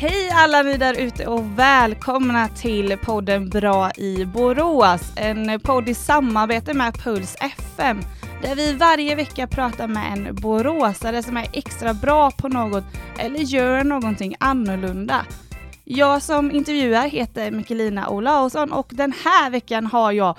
Hej alla ni där ute och välkomna till podden Bra i Borås. En podd i samarbete med Puls FM där vi varje vecka pratar med en boråsare som är extra bra på något eller gör någonting annorlunda. Jag som intervjuar heter Mikkelina Olausson och den här veckan har jag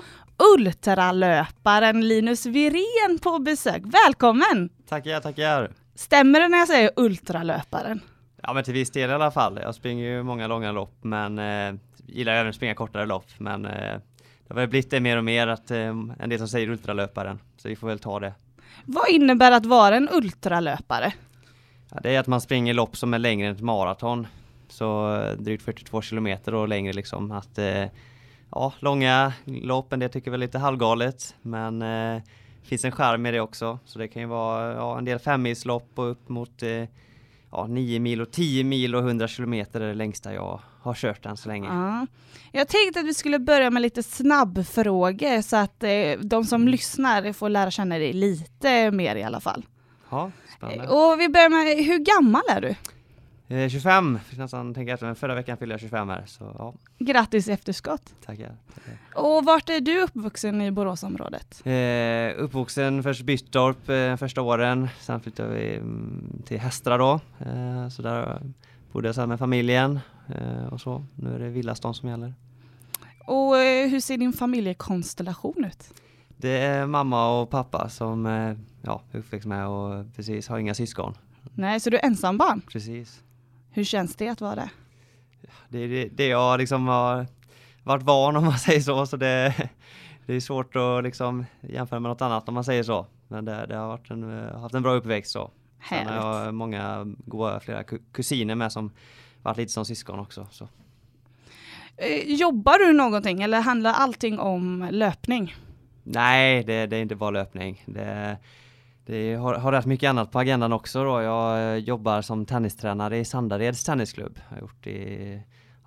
ultralöparen Linus Virén på besök. Välkommen! Tackar, tackar. Stämmer det när jag säger ultralöparen? Ja men till viss del i alla fall. Jag springer ju många långa lopp men eh, gillar även att springa kortare lopp. Men eh, det har väl blivit det mer och mer att eh, en del som säger ultralöparen. Så vi får väl ta det. Vad innebär att vara en ultralöpare? Ja, det är att man springer lopp som är längre än ett maraton. Så eh, drygt 42 kilometer och längre liksom. Att, eh, ja, långa lopp, en del tycker väl lite halvgalet. Men eh, finns en charm med det också. Så det kan ju vara ja, en del femmilslopp och upp mot eh, ja, 9 mil och 10 mil och 100 kilometer är det längsta jag har kört än så länge. Ja. Jag tänkte att vi skulle börja med lite snabbfrågor så att eh, de som lyssnar får lära känna dig lite mer i alla fall. Ja, spännande. Och vi börjar med, hur gammal är du? Eh, 25, fick nästan tänka efter, men förra veckan fyllde jag 25 här. Så ja, Grattis i efterskott! tackar. tackar. Och vart är du uppvuxen i Boråsområdet? Eh, uppvuxen först Byttorp eh, första åren, sen flyttade vi mm, till Hästra då. Eh, så där bodde jag sen med familjen eh, och så. Nu är det Villastan som gäller. Och eh, hur ser din familjekonstellation ut? Det är mamma och pappa som eh, ja, är uppväxt med och precis har inga syskon. Nej, så du är ensambarn? Precis. Hur känns det att vara det? Det är det, det jag liksom har varit van om man säger så, så det, det är svårt att liksom jämföra med något annat om man säger så. Men det, det har varit en, haft en bra uppväxt så. Sen har Härligt. jag många goda, flera ku- kusiner med som varit lite som syskon också. Så. Eh, Jobbar du någonting eller handlar allting om löpning? Nej, det, det är inte bara löpning. Det, det har, har rätt mycket annat på agendan också då. Jag eh, jobbar som tennistränare i Sandareds tennisklubb. Jag har gjort i,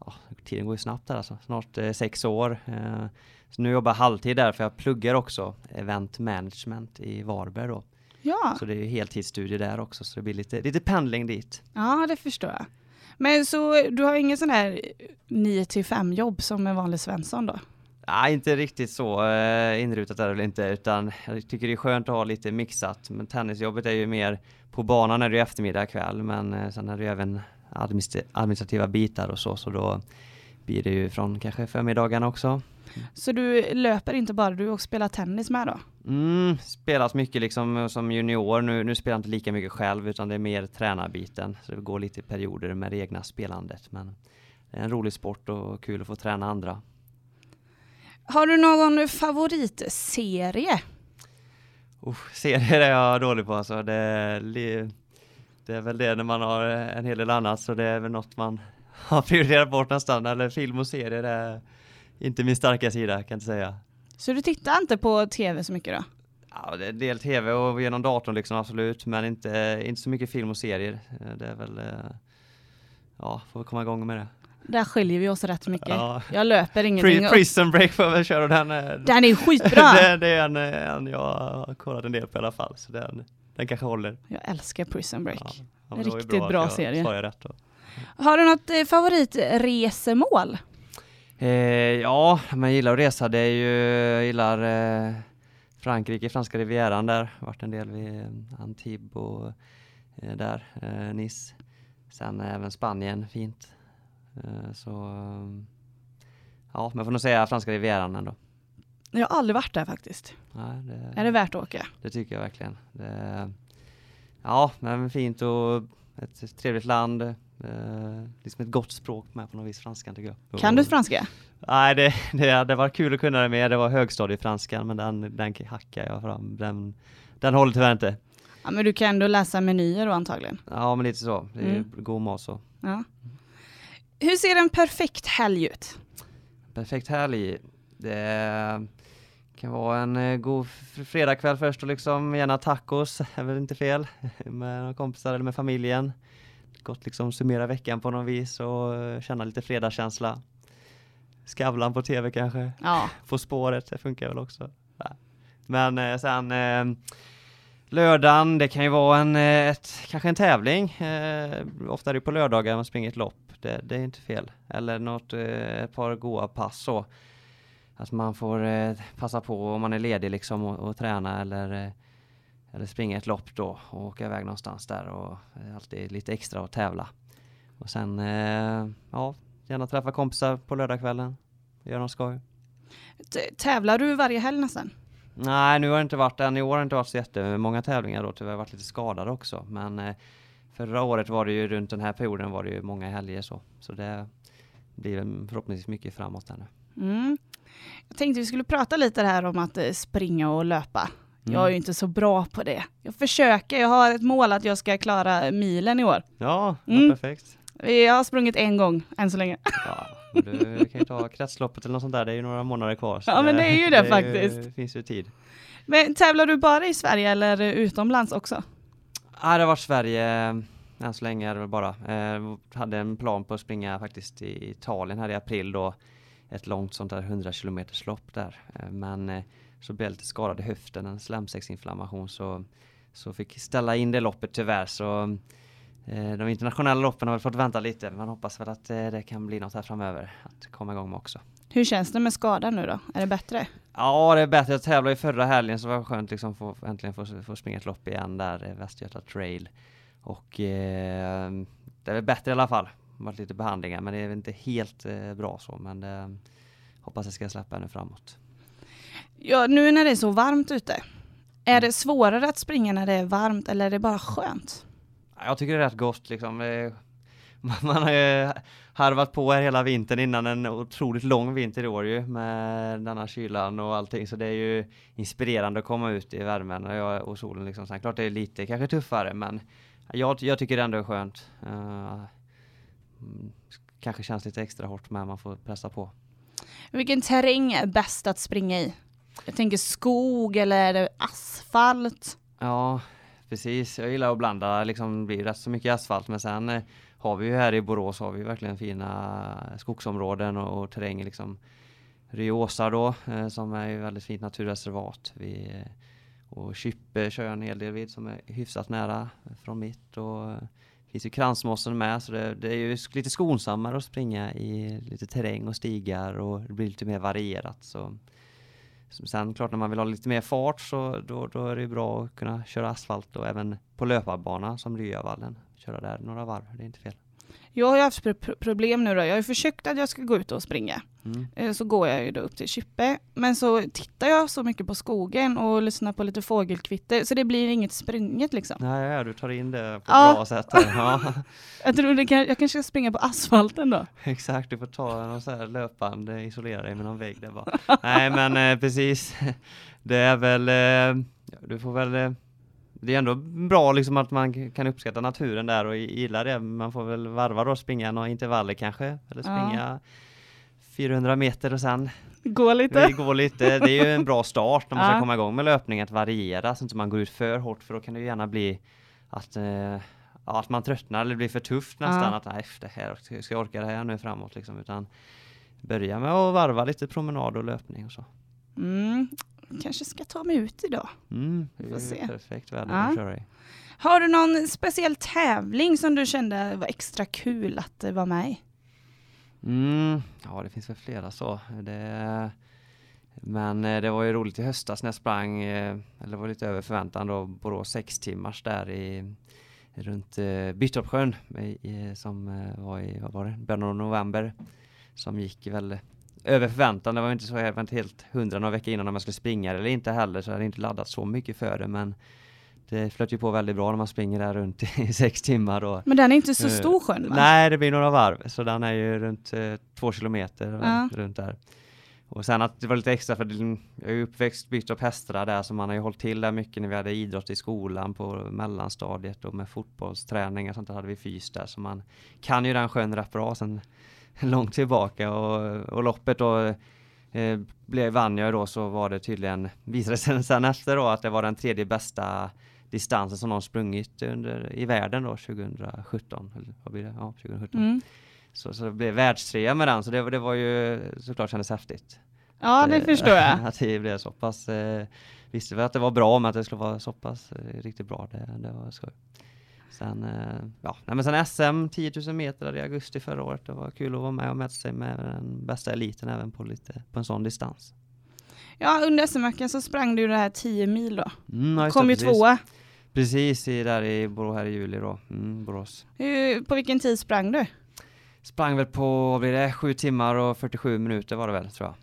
ja, tiden går ju snabbt här alltså, snart eh, sex år. Eh, så nu jobbar jag halvtid där för jag pluggar också event management i Varberg då. Ja, Så det är ju heltidsstudier där också så det blir lite, lite pendling dit. ja det förstår jag. Men så du har ingen sån här 9 till 5 jobb som en vanlig Svensson då? Nej, inte riktigt så eh, inrutat är det väl inte, utan jag tycker det är skönt att ha lite mixat. Men tennisjobbet är ju mer på banan är det ju eftermiddag kväll, men eh, sen är det ju även administ- administrativa bitar och så, så då blir det ju från kanske förmiddagarna också. Så du löper inte bara, du också spelar tennis med då? Mm, spelat mycket liksom som junior, nu, nu spelar jag inte lika mycket själv utan det är mer tränarbiten. Så det går lite i perioder med det egna spelandet. Men det är en rolig sport och kul att få träna andra. Har du någon favoritserie? Usch, serier är jag dålig på alltså. Det, är det är väl det när man har en hel del annat så det är väl något man har prioriterat bort nästan. Eller film och serier är inte min starka sida kan jag inte säga. Så du tittar inte på tv så mycket då? Ja, det är del tv och genom datorn liksom absolut, men inte, inte så mycket film och serier. Det är väl, eh, ja, får vi komma igång med det. Där skiljer vi oss rätt mycket. Ja. Jag löper ingenting. Pri- Prison Break får jag väl köra den. eh, Den är skitbra! det, det är en, eh, en jag har kollat en del på i alla fall, så den, den kanske håller. Jag älskar Prison Break. Ja, Riktigt att bra jag serie. då. Har du något eh, favoritresemål? Eh, ja, man gillar att resa. Det är ju, jag gillar eh, Frankrike, franska rivieran där. Varit en del vid eh, Antibes och eh, där, eh, Nice. Sen även Spanien, fint. Eh, så eh, ja, men jag får nog säga franska rivieran ändå. Jag har aldrig varit där faktiskt. Nej, det, Är det värt att åka? det tycker jag verkligen. Det, ja, men fint och ett trevligt land. Eh, liksom ett gott språk med på något vis, franskan tycker jag. Kan du franska? Nej, det, det hade varit kul att kunna det mer. Det var högstadiefranskan, men den, den hackar jag fram. Den, den håller tyvärr inte. Ja, men du kan ändå läsa menyer då antagligen. Ja, men lite så. Det är Mm. god mat så. Ja. Hur ser en perfekt helg ut? Perfekt helg. Det kan vara en eh, god fredagkväll först och liksom gärna tacos, är väl inte fel, med några kompisar eller med familjen. Gott liksom summera veckan på något vis och eh, känna lite fredagskänsla. Skavlan på tv kanske. Ja, På spåret, det funkar väl också. Men eh, sen Lördagen, det kan ju vara en, ett, kanske en tävling. Eh, ofta är det på lördagar man springer ett lopp. Det, det är inte fel. Eller något, eh, ett par goa pass så. Att man får eh, passa på om man är ledig liksom och, och träna eller, eh, eller springa ett lopp då och åka iväg någonstans där och alltid lite extra och tävla. Och sen, eh, ja, gärna träffa kompisar på lördagskvällen. Göra något skoj. Tävlar du varje helg nästan? Nej, nu har det inte varit än. I år har det inte varit så jättemånga tävlingar då, tyvärr varit lite skadad också. Men eh, förra året var det ju runt den här perioden var det ju många helger så. Så det blir förhoppningsvis mycket framåt här nu. Mm. Jag tänkte vi skulle prata lite här om att eh, springa och löpa. Jag är ju inte så bra på det. Jag försöker, jag har ett mål att jag ska klara milen i år. Ja, Mm. perfekt. Jag har sprungit en gång än så länge. Ja, du kan ju ta kretsloppet eller något sånt där, det är ju några månader kvar. Ja, men det är ju det är faktiskt. Det finns ju tid. Men tävlar du bara i Sverige eller utomlands också? Ja, det har varit Sverige eh, än så länge är det väl bara. Eh, hade en plan på att springa faktiskt i Italien här i april då. Ett långt sånt där 100 km lopp där. Eh, men eh, så blev jag lite skadad i höften, en slemsäcksinflammation så, så fick ställa in det loppet tyvärr. Så eh, de internationella loppen har väl fått vänta lite. Man hoppas väl att eh, det kan bli något här framöver att komma igång med också. Hur känns det med skadan nu då? Är det bättre? Ja, det är bättre. Jag tävlade ju förra helgen så var det skönt liksom få, äntligen få, få springa ett lopp igen där, eh, Västergötla trail. Och eh, det är väl bättre i alla fall. Det har varit lite behandlingar men det är inte helt eh, bra så men det, hoppas det ska släppa ännu framåt. Ja, nu när det är så varmt ute, är det svårare att springa när det är varmt eller är det bara skönt? Jag tycker det är rätt gott liksom. Man har ju harvat på här hela vintern innan en otroligt lång vinter i år ju med denna kylan och allting så det är ju inspirerande att komma ut i värmen och, och solen liksom. Sen klart det är lite kanske tuffare men jag, jag tycker det ändå är skönt. Uh, kanske känns lite extra hårt men man får pressa på. Vilken terräng är bäst att springa i? Jag tänker skog eller asfalt? Ja, precis. Jag gillar att blanda, liksom det blir rätt så mycket asfalt men sen eh, har vi ju här i Borås har vi verkligen fina skogsområden och, och terräng liksom. Ryåsar då eh, som är ju väldigt fint naturreservat. Vi, eh, och Kyppe kör jag en hel del vid som är hyfsat nära från mitt och eh, finns ju kransmossen med så det, det är ju lite skonsammare att springa i lite terräng och stigar och det blir lite mer varierat. Så Sen klart när man vill ha lite mer fart så då, då är det bra att kunna köra asfalt och även på löparbana som Ryavallen. Köra där några varv, det är inte fel. Jag har ju haft pro- problem nu då. Jag har ju försökt att jag ska gå ut och springa. Mm. Eh, Så går jag ju då upp till Kyppe. Men så tittar jag så mycket på skogen och lyssnar på lite fågelkvitter så det blir inget sprunget liksom. Nej, ja, du tar in det på Ja. bra sätt. Ja, Jag tror det kan, jag kanske ska springa på asfalten då. exakt, du får ta någon så här löpband, eh, isolera dig med någon vägg där bara. Nej men eh, precis, det är väl, eh, du får väl eh, det är ändå bra liksom att man kan uppskatta naturen där och gilla det. Man får väl varva då, springa några intervaller kanske. Eller Ja. springa 400 meter och sen Gå lite. Det går lite, det är ju en bra start när man ska Ja. komma igång med löpning att variera så att man går ut för hårt för då kan det ju gärna bli att, eh, ja, att man tröttnar eller blir för tufft nästan Ja. att nej, det här, ska jag orka det här nu framåt liksom utan börja med att varva lite promenad och löpning och så. Mm. Kanske ska ta mig ut idag. Mm, det är se. perfekt väder Ja. att köra i. Har du någon speciell tävling som du kände var extra kul att eh, vara med i? Mm, ja det finns väl flera så. Det, men eh, det var ju roligt i höstas när jag sprang, eh, eller var lite över förväntan då, Borås sex timmars där i runt eh, som var i, vad var det, början av november. Som gick väl över förväntan. Det var inte så, jag var inte helt hundra några veckor innan om jag skulle springa eller inte heller så jag hade inte laddat så mycket för det men det flöt ju på väldigt bra när man springer där runt i sex timmar och Men den är inte så Eh, stor sjön va? Nej, det blir några varv, så den är ju runt eh, två kilometer Ja. runt där. Och sen att det var lite extra för jag är uppväxt byggt upp hästar där så man har ju hållit till där mycket när vi hade idrott i skolan på mellanstadiet och med fotbollsträning och sånt där hade vi fys där så man kan ju den sjön rätt bra sen långt tillbaka och, och loppet då eh, blev, vann jag då så var det tydligen, visade sig sen efter då att det var den tredje bästa distansen som någon sprungit under, i världen då 2017. Eller vad blir det? Ja, 2017. Mm. Så, så det blev världstrea med den så det, det var ju såklart kändes häftigt. Ja, det Eh, förstår jag. Att det blev så pass. Eh, visste väl att det var bra men att det skulle vara så pass eh, riktigt bra, det, det var skoj. Sen, eh, ja, nej, men sen SM 10 000 meter i augusti förra året. Det var kul att vara med och mäta sig med den bästa eliten även på, lite, på en sån distans. Ja, under SM-veckan så sprang du det här 10 mil då. Mm, ja, Kom ju tvåa. Precis, i, där i Borås här i juli då, mm, Borås. Hur, på vilken tid sprang du? Sprang väl på, vad blir det, 7 timmar och 47 minuter var det väl tror jag.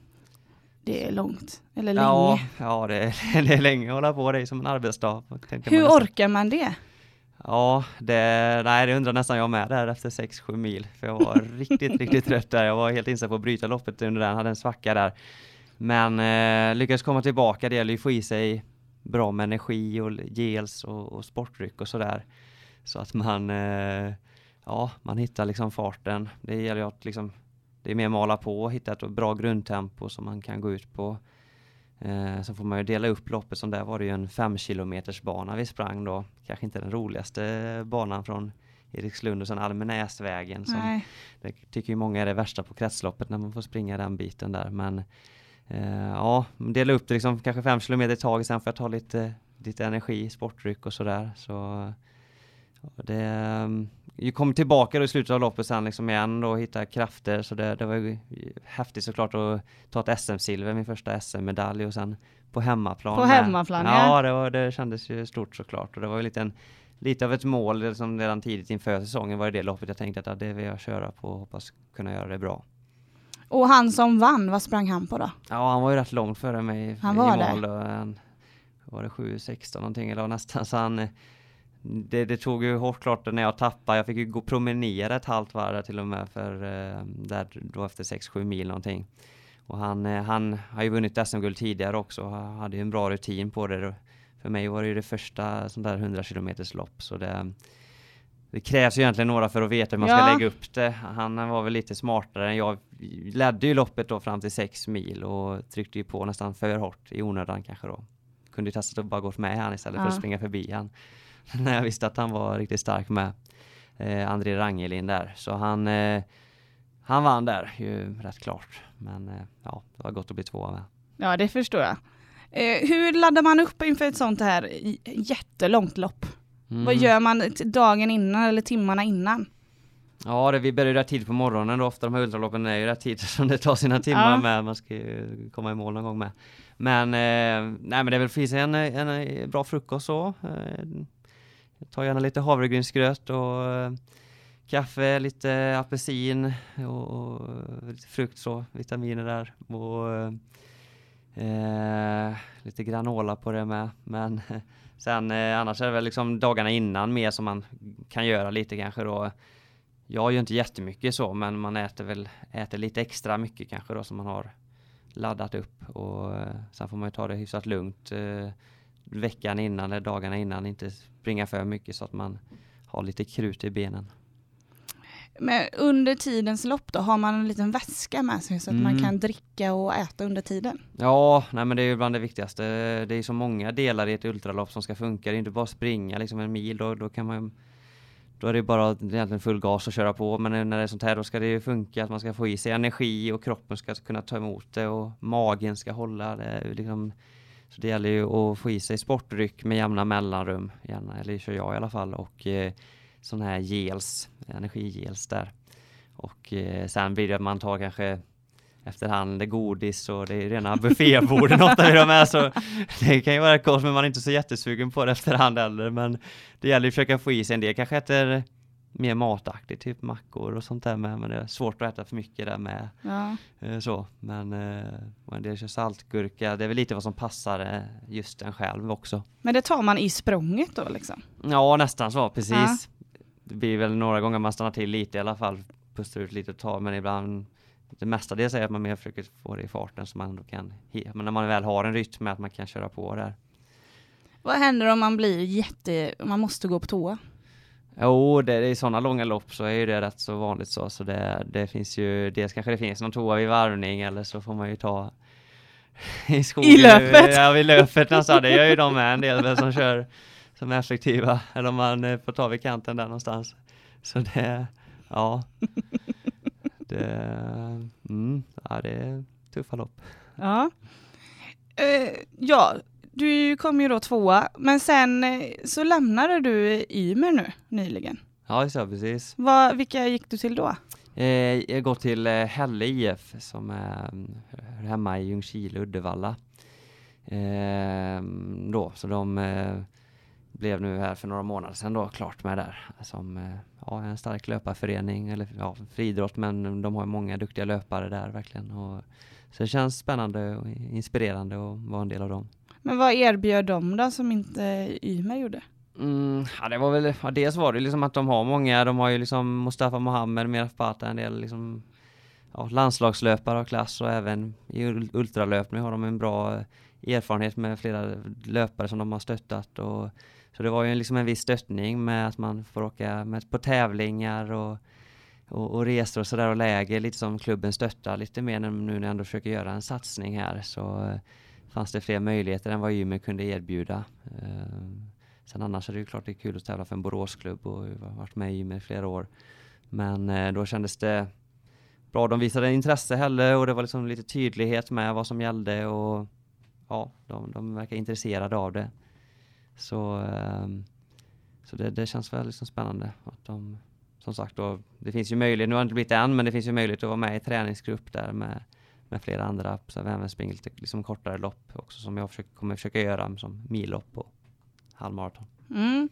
Det är långt, eller länge. Ja, ja det, är, det är länge att hålla på det som en arbetsdag. Hur man orkar man det? Ja, det, nej, det undrar nästan jag med där efter 6-7 mil. För jag var riktigt, riktigt trött där. Jag var helt inställd på att bryta loppet under den, hade en svacka där. Men eh, lyckades komma tillbaka, det gäller ju att få i sig bra med energi och gels och, och sportdryck och sådär. Så att man, eh, ja, man hittar liksom farten. Det gäller ju att liksom, det är mer mala på, hitta ett bra grundtempo som man kan gå ut på. Eh, så får man ju dela upp loppet som där var det ju en 5 kilometers bana vi sprang då. Kanske inte den roligaste banan från Erikslund och sen Almenäsvägen. Som det tycker ju många är det värsta på kretsloppet när man får springa den biten där. Men eh, ja, dela upp det liksom kanske 5 kilometer i taget sen får jag ta lite, lite energi, sportdryck och sådär. Så det, ehm, jag kom tillbaka då i slutet av loppet sen liksom igen och hitta krafter så det, det var ju häftigt såklart att ta ett SM-silver, min första SM-medalj och sen på hemmaplan. På hemmaplan ja. Ja, det, var, det kändes ju stort såklart och det var ju lite, en, lite av ett mål som redan tidigt inför säsongen var det, det loppet jag tänkte att ja, det vill jag köra på och hoppas kunna göra det bra. Och han som vann, vad sprang han på då? Ja, han var ju rätt långt före mig han var i mål. Det. var det 7.16 någonting eller nästan så han det, det, tog ju hårt klart när jag tappade. Jag fick ju gå promenera ett halvt varv till och med för eh, där då efter 6-7 mil någonting. Och han, eh, han har ju vunnit SM-guld tidigare också. Han hade ju en bra rutin på det. För mig var det ju det första sånt där 100 km lopp så det det krävs ju egentligen några för att veta hur man ja. ska lägga upp det. Han var väl lite smartare än jag. Ledde ju loppet då fram till 6 mil och tryckte ju på nästan för hårt i onödan kanske då. Kunde ju testat att bara gått med han istället ja. för att springa förbi han. när jag visste att han var riktigt stark med eh, André Rangelin där. Så han, eh, han vann där ju rätt klart. Men eh, ja, det var gott att bli tvåa med. Ja, det förstår jag. Eh, hur laddar man upp inför ett sånt här jättelångt lopp? Mm. Vad gör man dagen innan eller timmarna innan? Ja, det, vi börjar ju rätt tid på morgonen då. Ofta de här ultraloppen är ju rätt tid som det tar sina timmar ja. med. Man ska ju komma i mål någon gång med. Men, eh, nej men det väl finns en, en bra frukost så. Eh, Ta gärna lite havregrynsgröt och eh, kaffe, lite apelsin och, och, lite frukt så, vitaminer där och eh, lite granola på det med. Men sen eh, annars är det väl liksom dagarna innan mer som man kan göra lite kanske då. Jag gör inte jättemycket så, men man äter väl äter lite extra mycket kanske då som man har laddat upp och eh, sen får man ju ta det hyfsat lugnt eh, veckan innan eller dagarna innan inte springa för mycket så att man har lite krut i benen. Men under tidens lopp då, har man en liten väska med sig så att mm. man kan dricka och äta under tiden? Ja, nej men det är ju bland det viktigaste. Det är så många delar i ett ultralopp som ska funka. Det är inte bara springa liksom en mil, då, då kan man då är det bara egentligen full gas att köra på. Men när det är sånt här då ska det ju funka att man ska få i sig energi och kroppen ska kunna ta emot det och magen ska hålla det. Liksom, så det gäller ju att få i sig sportdryck med jämna mellanrum, gärna, eller kör jag i alla fall, och eh, sån här gels, energigels där. Och eh, sen blir det att man tar kanske efterhand godis och det är rena bufféborden ofta i de här så det kan ju vara gott men man är inte så jättesugen på det efterhand heller men det gäller att försöka få i sig en del, kanske äter mer mataktigt, typ mackor och sånt där med, men det är svårt att äta för mycket där med. Ja. Eh, så, men eh, en del kör saltgurka, det är väl lite vad som passar eh, just en själv också. Men det tar man i språnget då liksom? Ja, nästan så, precis. Ja. Det blir väl några gånger man stannar till lite i alla fall, pustar ut lite och tar, men ibland det mesta det säger att man mer försöker få det i farten så man då kan, men när man väl har en rytm med att man kan köra på där. Vad händer om man blir jätte, man måste gå på toa? Jo, det, i sådana långa lopp så är ju det rätt så vanligt så. Så det, det finns ju, dels kanske det finns någon toa vid varvning eller så får man ju ta i skogen. I löpet? Ja, vid löpet nästan. Det gör ju de med en del som kör som är effektiva. Eller om man eh, får ta vid kanten där någonstans. Så det, ja. Det, mm, ja, det är tuffa lopp. Ja. Uh, ja, Du kom ju då tvåa, men sen eh, så lämnade du Ymer nu nyligen. Ja, det, precis. Vad, vilka gick du till då? Eh, jag går till eh, Hälle IF som är mm, hemma i Ljungskile, Uddevalla. Eh, då, så de eh, blev nu här för några månader sedan då klart med där som eh, ja, en stark löparförening eller ja, friidrott men de har många duktiga löpare där verkligen. Och, så det känns spännande och inspirerande att vara en del av dem. Men vad erbjöd de då som inte Ymer gjorde? Mm, ja, det var väl, ja, dels var det liksom att de har många, de har ju liksom Mustafa Mohammed, Miraf Pata, en del liksom ja, landslagslöpare av klass och även i ultralöpning har de en bra eh, erfarenhet med flera löpare som de har stöttat och så det var ju liksom en viss stöttning med att man får åka med, på tävlingar och, och, och resor och sådär och läger lite som klubben stöttar lite mer nu när jag ändå försöker göra en satsning här så eh, fanns det fler möjligheter än vad Ymer kunde erbjuda. Eh, sen annars är det ju klart det är kul att tävla för en Boråsklubb och jag har varit med i Ymer i flera år. Men eh, då kändes det bra. De visade intresse heller och det var liksom lite tydlighet med vad som gällde och ja, de, de verkar intresserade av det. Så, ehm, så det, det, känns väl liksom spännande att de, som sagt då, det finns ju möjlighet, nu har det inte blivit det än, men det finns ju möjlighet att vara med i träningsgrupp där med, med flera andra, så vi även springer lite liksom kortare lopp också som jag försöker, kommer försöka göra som millopp och halvmaraton. Mm.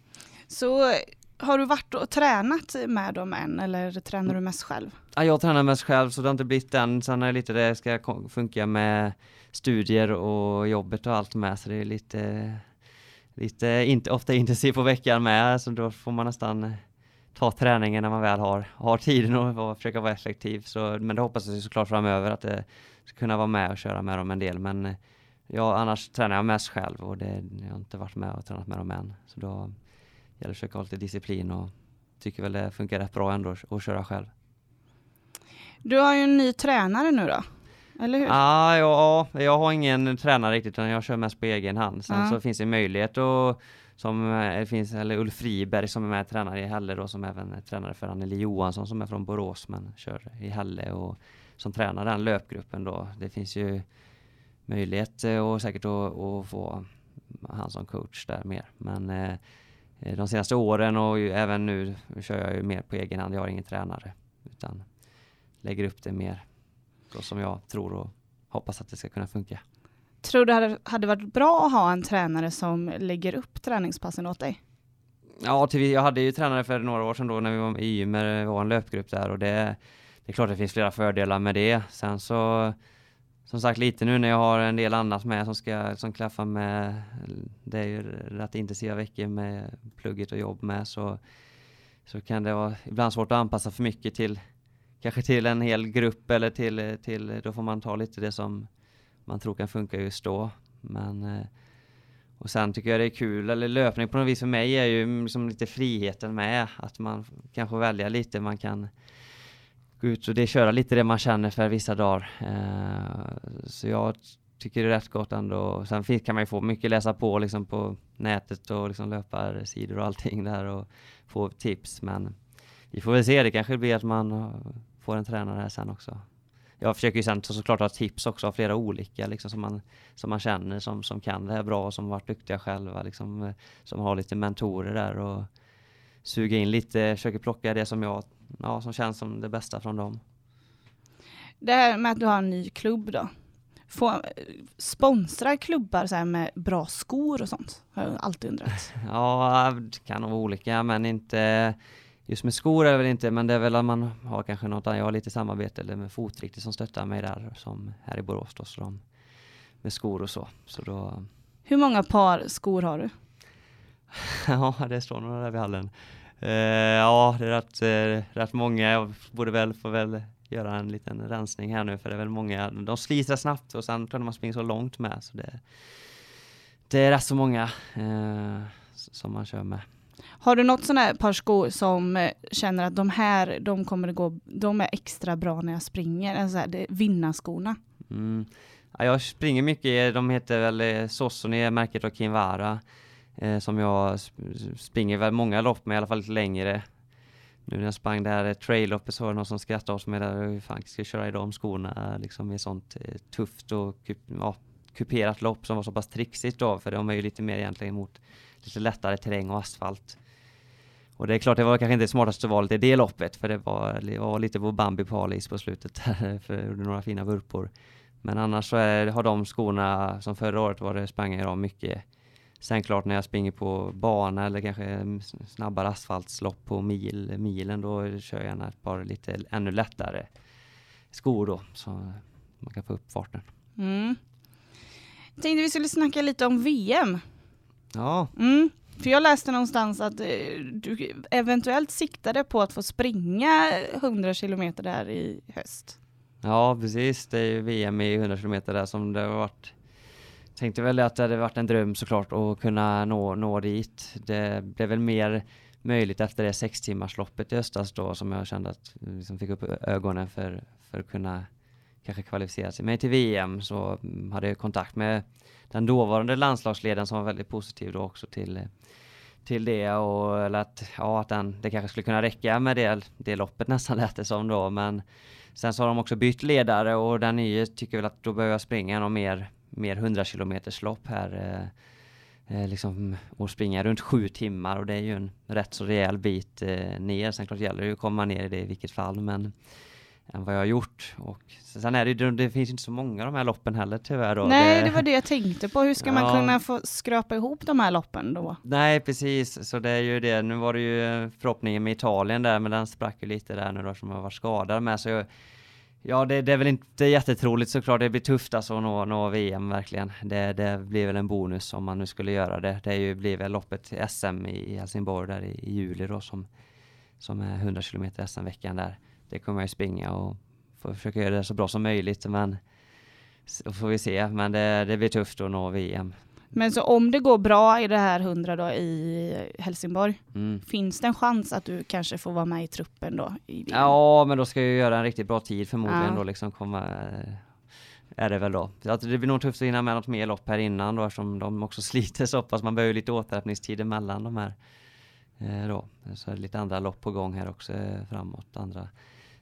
Så har du varit och tränat med dem än eller tränar du mest själv? Ja, jag tränar mest själv så det har inte blivit än. Sen är det lite det ska funka med studier och jobbet och allt med så det är lite lite inte, ofta intensivt på veckan med så då får man nästan ta träningen när man väl har, har tiden och, och försöka vara effektiv. Så, men det hoppas jag såklart framöver att det ska kunna vara med och köra med dem en del. Men ja, annars tränar jag mest själv och det, jag har inte varit med och tränat med dem än. Så då gäller det att försöka ha lite disciplin och tycker väl det funkar rätt bra ändå att köra själv. Du har ju en ny tränare nu då eller hur? Ah, ja, jag har ingen tränare riktigt utan jag kör mest på egen hand. Sen ah. så finns det möjlighet och som det eh, finns, eller Ulf Friberg som är med tränare i Hälle då som även är tränare för Anneli Johansson som är från Borås men kör i Hälle och som tränar den löpgruppen då. Det finns ju möjlighet eh, och säkert att, att få han som coach där mer. Men eh, de senaste åren och även nu kör jag ju mer på egen hand. Jag har ingen tränare utan lägger upp det mer så som jag tror och hoppas att det ska kunna funka. Tror du det hade varit bra att ha en tränare som lägger upp träningspassen åt dig? Ja, jag hade ju tränare för några år sedan då när vi var i Ymer, var en löpgrupp där och det, det är klart det finns flera fördelar med det. Sen så som sagt lite nu när jag har en del annat med som ska som klaffar med det är ju rätt intensiva veckor med plugget och jobb med så så kan det vara ibland svårt att anpassa för mycket till kanske till en hel grupp eller till, till då får man ta lite det som man tror kan funka just då. Men eh, och sen tycker jag det är kul, eller löpning på något vis för mig är ju mm, liksom lite friheten med att man kanske välja lite, man kan gå ut och det köra lite det man känner för vissa dagar. Eh, så jag tycker det är rätt gott ändå. Sen kan man ju få mycket läsa på liksom på nätet och liksom löparsidor och allting där och få tips men vi får väl se, det kanske blir att man eh, får en tränare här sen också. Jag försöker ju sen såklart ha tips också av flera olika liksom som man, som man känner som, som kan det här bra och som varit duktiga själva liksom, eh, som har lite mentorer där och suga in lite, försöker plocka det som jag, ja, som känns som det bästa från dem. Det här med att du har en ny klubb då, Får, sponsrar klubbar så med bra skor och sånt? Har jag alltid undrat. ja, det kan nog vara olika men inte Just med skor är det väl inte, men det är väl att man har kanske något, jag har lite samarbete eller med Fotriktigt som stöttar mig där, som här i Borås då, så de, med skor och så. så då... Hur många par skor har du? ja, det står några där vid hallen. Uh, ja, det är rätt, uh, rätt många. Jag borde väl få väl göra en liten rensning här nu, för det är väl många, de sliter snabbt och sen tror man springer så långt med, så det, det är rätt så många uh, som man kör med. Har du något sådant här par skor som känner att de här, de kommer gå, de är extra bra när jag springer? Alltså här, det, vinnarskorna? Mm. Ja, jag springer mycket, de heter väl Sossoni, märket och Kinvara. Eh, som jag springer väl många lopp med, i alla fall lite längre. Nu när jag sprang det här eh, trail-loppet så var det någon som skrattade åt mig där, hur fan ska jag köra i de skorna, liksom i sånt eh, tufft och ja, kuperat lopp som var så pass trixigt då, för de är ju lite mer egentligen mot lite lättare terräng och asfalt. Och det är klart, det var kanske inte det smartaste valet i det loppet, för det var, det var lite på Bambi på hal is på slutet, för jag gjorde några fina vurpor. Men annars så är, har de skorna, som förra året var det sprang jag i dem mycket. Sen klart när jag springer på bana eller kanske snabbare asfaltslopp på mil, milen, då kör jag gärna ett par lite ännu lättare skor då, så man kan få upp farten. Mm. Jag tänkte vi skulle snacka lite om VM. Ja. Mm. För jag läste någonstans att eh, du eventuellt siktade på att få springa 100 kilometer där i höst. Ja, precis. Det är ju VM i 100 km där som det har varit. Tänkte väl att det hade varit en dröm såklart att kunna nå, nå dit. Det blev väl mer möjligt efter det sex timmars loppet i höstas då som jag kände att liksom fick upp ögonen för, för att kunna kanske kvalificera sig. Men till VM så mm, hade jag kontakt med den dåvarande landslagsledaren som var väldigt positiv då också till till det och eller att, ja, att den, det kanske skulle kunna räcka med det, det loppet nästan lät det som då men sen så har de också bytt ledare och den nya tycker väl att då behöver jag springa någon mer, mer 100 kilometers lopp här eh, eh, liksom och springa runt sju timmar och det är ju en rätt så rejäl bit eh, ner. Sen klart gäller det ju att komma ner i det i vilket fall men än vad jag har gjort. Och sen är det det finns inte så många av de här loppen heller tyvärr. Då. Nej, det var det jag tänkte på. Hur ska ja. man kunna få skrapa ihop de här loppen då? Nej, precis. Så det är ju det. Nu var det ju förhoppningen med Italien där, men den sprack ju lite där nu då som jag var skadad med. Så jag, ja, det, det, är väl inte jättetroligt såklart. Det blir tufft alltså att nå, nå VM verkligen. Det, det blir väl en bonus om man nu skulle göra det. Det är ju, blir väl loppet SM i Helsingborg där i, i juli då som, som är 100 km SM-veckan där det kommer jag ju springa och får försöka göra det så bra som möjligt. Men så får vi se. Men det, det blir tufft att nå VM. Men så om det går bra i det här 100 då i Helsingborg, mm. finns det en chans att du kanske får vara med i truppen då? I ja, men då ska jag göra en riktigt bra tid förmodligen ja. då liksom komma är det väl då. Att det blir nog tufft att hinna med något mer lopp här innan då eftersom de också sliter så pass. Man behöver lite återhämtningstid emellan de här. Eh, då. Så lite andra lopp på gång här också eh, framåt. Andra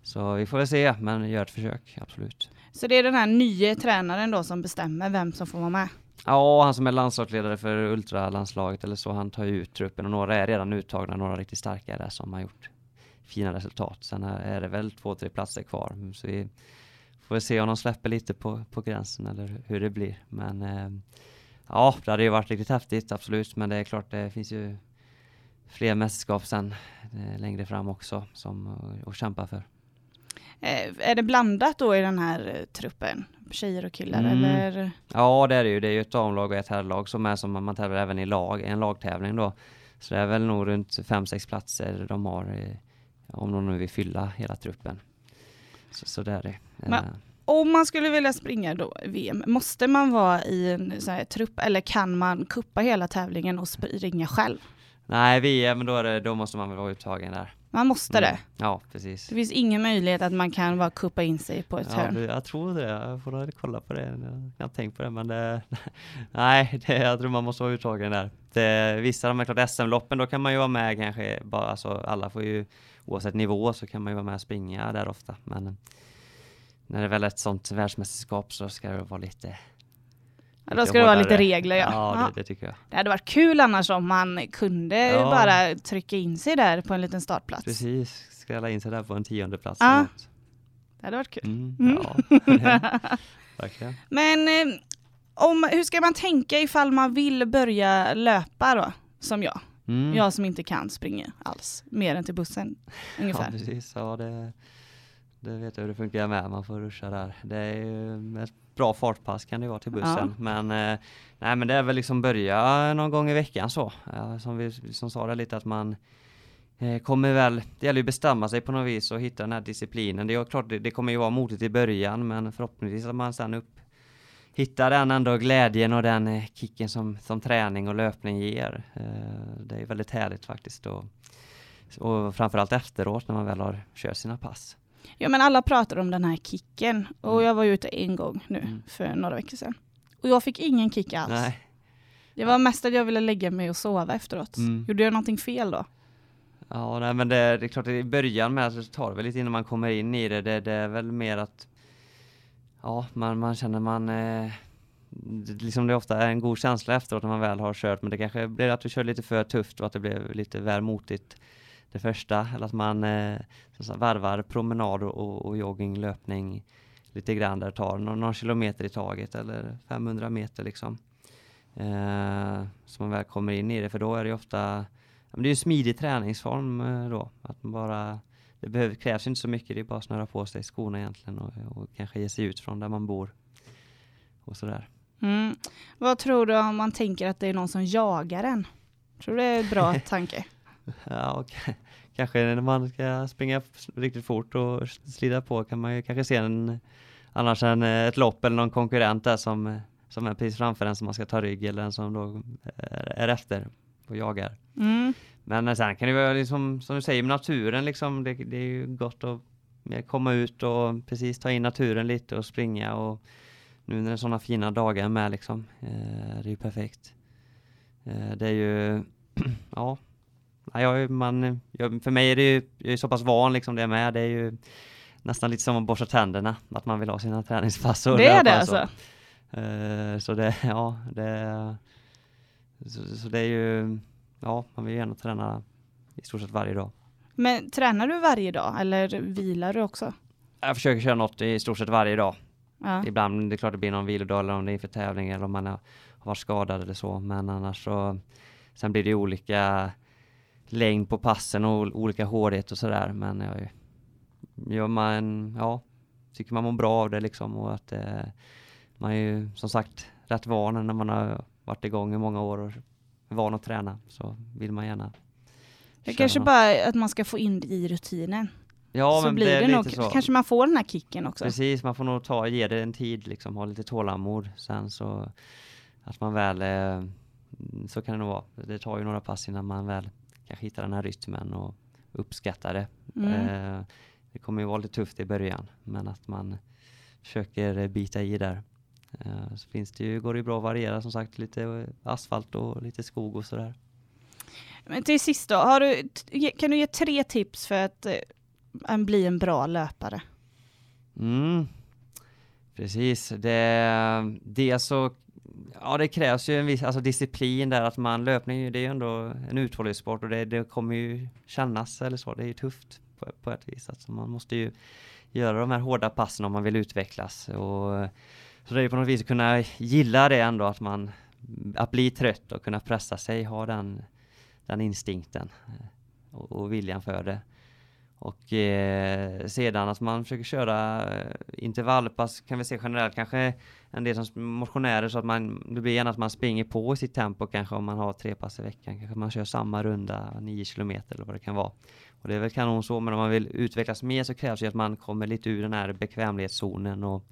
så vi får väl se, men gör ett försök, absolut. Så det är den här nya tränaren då som bestämmer vem som får vara med? Ja, han som är landslagsledare för ultralandslaget eller så, han tar ju ut truppen och några är redan uttagna, några riktigt starka är det som har gjort fina resultat. Sen är det väl två, tre platser kvar, så vi får väl se om de släpper lite på, på gränsen eller hur det blir. Men eh, ja, det hade ju varit riktigt häftigt, absolut, men det är klart, det finns ju fler mästerskap sen eh, längre fram också som att kämpa för. Eh, är det blandat då i den här eh, truppen? Tjejer och killar mm. eller? Ja det är det ju. Det är ju ett damlag och ett herrlag som är som man tävlar även i lag, en lagtävling då. Så det är väl nog runt 5-6 platser de har om de nu vill fylla hela truppen. Så, så det är det. Men, eh. om man skulle vilja springa då VM, måste man vara i en här trupp eller kan man kuppa hela tävlingen och springa själv? Nej, VM då, det, då måste man väl vara uttagen där. Man måste mm. det. Ja, precis. Det finns ingen möjlighet att man kan bara kuppa in sig på ett ja, hörn. Jag tror det. Jag får nog kolla på det. Jag har tänkt på det, men det, nej, det, jag tror man måste vara uttagen där. Det, vissa de är klart SM-loppen, då kan man ju vara med kanske bara, alltså alla får ju oavsett nivå så kan man ju vara med och springa där ofta. Men när det är väl ett sånt världsmästerskap så ska det vara lite då ska det vara lite regler ja. Ja, det, det, tycker jag. Det hade varit kul annars om man kunde ja. bara trycka in sig där på en liten startplats. Precis, skrälla in sig där på en tionde plats. Ja. Det hade varit kul. Mm, mm. Ja, verkligen. Men eh, om, hur ska man tänka ifall man vill börja löpa då, som jag? Mm. Jag som inte kan springa alls, mer än till bussen ungefär. Ja, precis. Ja, det, det vet jag hur det funkar med. Man får ruscha där. Det är ju ett bra fartpass kan det vara till bussen. Ja. Men, eh, nej, men det är väl liksom börja någon gång i veckan så. Ja, som vi som sa det lite att man eh, kommer väl, det gäller ju att bestämma sig på något vis och hitta den här disciplinen. Det är klart, det, det kommer ju vara motigt i början men förhoppningsvis att man sen upp hittar den ändå glädjen och den eh, kicken som, som träning och löpning ger. Eh, det är väldigt härligt faktiskt och, och framförallt efteråt när man väl har kört sina pass. Ja men alla pratar om den här kicken och mm. jag var ute en gång nu mm. för några veckor sedan. Och jag fick ingen kick alls. Nej. Det var mest att jag ville lägga mig och sova efteråt. Mm. Gjorde jag någonting fel då? Ja, nej, men det, det, är klart att i början med så tar det väl lite innan man kommer in i det. Det, det är väl mer att ja, man, man känner man eh, det, liksom det ofta är en god känsla efteråt när man väl har kört, men det kanske blir att du kör lite för tufft och att det blev lite väl motigt det första, eller att man eh, varvar promenad och, och jogging, löpning lite grann där, tar någon, någon kilometer i taget eller 500 meter liksom. Eh, så man väl kommer in i det, för då är det ofta, det är ju en smidig träningsform eh, då, att man bara det behöver, krävs inte så mycket, det är bara att snöra på sig skorna egentligen och, och kanske ge sig ut från där man bor och sådär. Mm. Vad tror du om man tänker att det är någon som jagar en? Tror du det är en bra tanke? ja, okay. kanske när man ska springa riktigt fort och slida på kan man ju kanske se en annars en, ett lopp eller någon konkurrent där som, som är precis framför en som man ska ta rygg eller en som då är, är efter och jagar. Mm. Men sen kan det vara liksom, som du säger, naturen liksom, det, det är ju gott att komma ut och precis ta in naturen lite och springa och nu när det är sådana fina dagar med liksom, eh, det är ju perfekt. Eh, det är ju, ja, jag, man, jag, för mig är det ju, jag är så pass van liksom det med, det är ju nästan lite som att borsta tänderna, att man vill ha sina träningspass. Det är det alltså? Uh, så det, ja, det, så, så, det är ju, ja, man vill gärna träna i stort sett varje dag. Men tränar du varje dag eller vilar du också? Jag försöker köra något i stort sett varje dag. Ja. Ibland det är klart det blir någon vilodag eller om det är inför tävling eller om man har, varit skadad eller så. Men annars så, sen blir det olika längd på passen och olika hårdhet och sådär. Men jag, gör man, ja, tycker man mår bra av det liksom och att eh, man är ju som sagt rätt van när man har varit igång i många år och är van att träna så vill man gärna. Det kanske bara att man ska få in det i rutinen. Ja, så men blir det, det nog, så. kanske man får den här kicken också. Precis, man får nog ta, ge det en tid liksom, ha lite tålamod. Sen så att man väl, eh, så kan det nog vara. Det tar ju några pass innan man väl kanske hittar den här rytmen och uppskattar det. Mm. Eh, det kommer ju vara lite tufft i början, men att man försöker bita i där. Eh, så finns det ju, går det ju bra att variera som sagt, lite asfalt och lite skog och sådär. Men till sist då, du, kan du ge tre tips för att eh, bli en bra löpare? Mm. Precis, det, det så Ja det krävs ju en viss alltså disciplin där att man löpning det är ju ändå en uthållighetssport och det, det kommer ju kännas eller så, det är ju tufft på, på ett vis. Alltså man måste ju göra de här hårda passen om man vill utvecklas. Och, så det är ju på något vis att kunna gilla det ändå, att man att bli trött och kunna pressa sig, ha den, den instinkten och, och viljan för det. Och eh, sedan att man försöker köra intervallpass kan vi se generellt kanske en del som motionärer så att man, det blir gärna att man springer på i sitt tempo kanske om man har tre pass i veckan. Kanske man kör samma runda, nio kilometer eller vad det kan vara. Och det är väl kanon så, men om man vill utvecklas mer så krävs det att man kommer lite ur den här bekvämlighetszonen och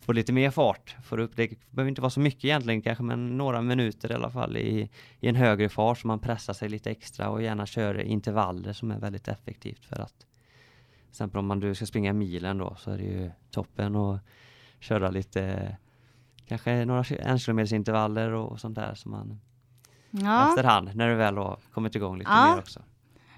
får lite mer fart. Får upp, det behöver inte vara så mycket egentligen kanske, men några minuter i alla fall i, i en högre fart så man pressar sig lite extra och gärna kör intervaller som är väldigt effektivt för att till exempel om man du ska springa milen då så är det ju toppen och köra lite kanske några en kilometers intervaller och sånt där som man ja. efterhand när du väl har kommit igång lite ja. mer också.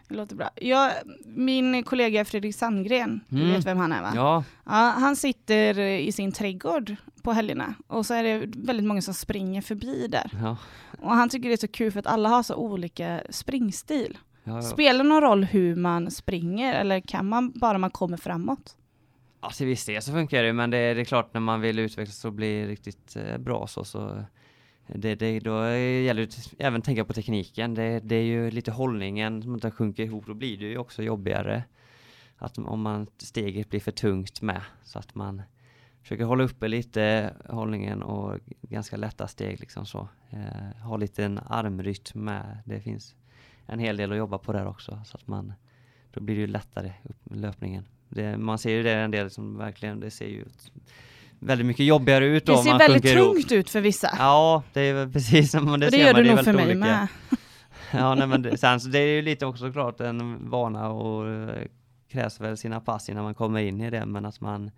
Det låter bra. Jag, min kollega Fredrik Sandgren, mm. du vet vem han är va? Ja. ja. Han sitter i sin trädgård på helgerna och så är det väldigt många som springer förbi där. Ja. Och han tycker det är så kul för att alla har så olika springstil. Ja, ja. Spelar det någon roll hur man springer eller kan man bara man kommer framåt? Ja, till viss del så funkar det, men det är, det är klart när man vill utvecklas och bli riktigt eh, bra så, så det, det, då gäller det att även tänka på tekniken. Det, det är ju lite hållningen som inte sjunker ihop, då blir det ju också jobbigare. Att om man steget blir för tungt med så att man försöker hålla uppe lite hållningen och ganska lätta steg liksom så. Eh, ha lite en armrytm med. Det finns en hel del att jobba på där också så att man då blir det ju lättare upp löpningen. Det, man ser ju det en del som verkligen, det ser ju ut väldigt mycket jobbigare ut då. Det ser väldigt tungt ut för vissa. Ja, det är precis som det, det ser gör man, det, det nog för mig olika. med. ja, nej, men det, sen så det är ju lite också klart en vana och eh, krävs väl sina pass innan man kommer in i det, men att man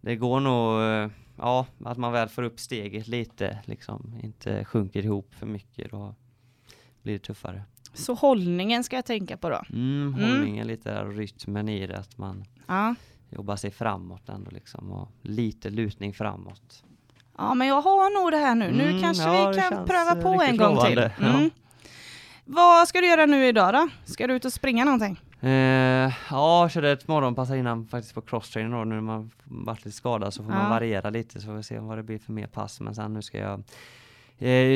det går nog, eh, ja, att man väl får upp steget lite, liksom inte sjunker ihop för mycket, då blir det tuffare. Så hållningen ska jag tänka på då? Mm, hållningen mm. lite där rytmen i det, att man ja jobba sig framåt ändå liksom och lite lutning framåt. Ja, men jag har nog det här nu. Nu Mm, kanske ja, vi kan pröva på en gång lovande. till. Mm. Vad ska du göra nu idag då? Ska du ut och springa någonting? Eh, ja, jag körde ett morgonpass innan faktiskt på crosstraining då, nu när man varit lite skadad så får Ja. man variera lite så får vi se vad det blir för mer pass. Men sen nu ska jag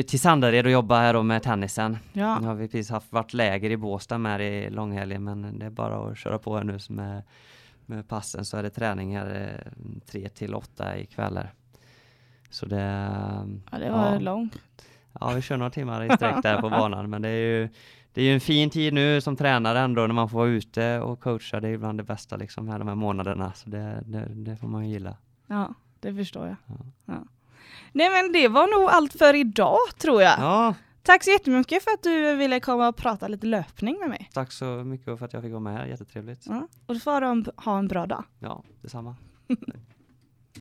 till Sandared och jobba här då med tennisen. Ja. Nu har vi precis haft, varit läger i Båstad med i långhelgen men det är bara att köra på här nu med, med passen så är det träning här eh, 3 till 8 ikväll. Så det... Ja, det var Ja. långt. Ja, vi kör några timmar i sträck där på banan, men det är ju det är ju en fin tid nu som tränare ändå när man får vara ute och coacha. Det är bland det bästa liksom här de här månaderna, så det, det, det får man ju gilla. Ja, det förstår jag. Ja. Nej men det var nog allt för idag tror jag. Ja, Tack så jättemycket för att du ville komma och prata lite löpning med mig. tack så mycket för att jag fick vara med här, jättetrevligt. Ja. Och så får du ha en- ha en bra dag. Ja, detsamma.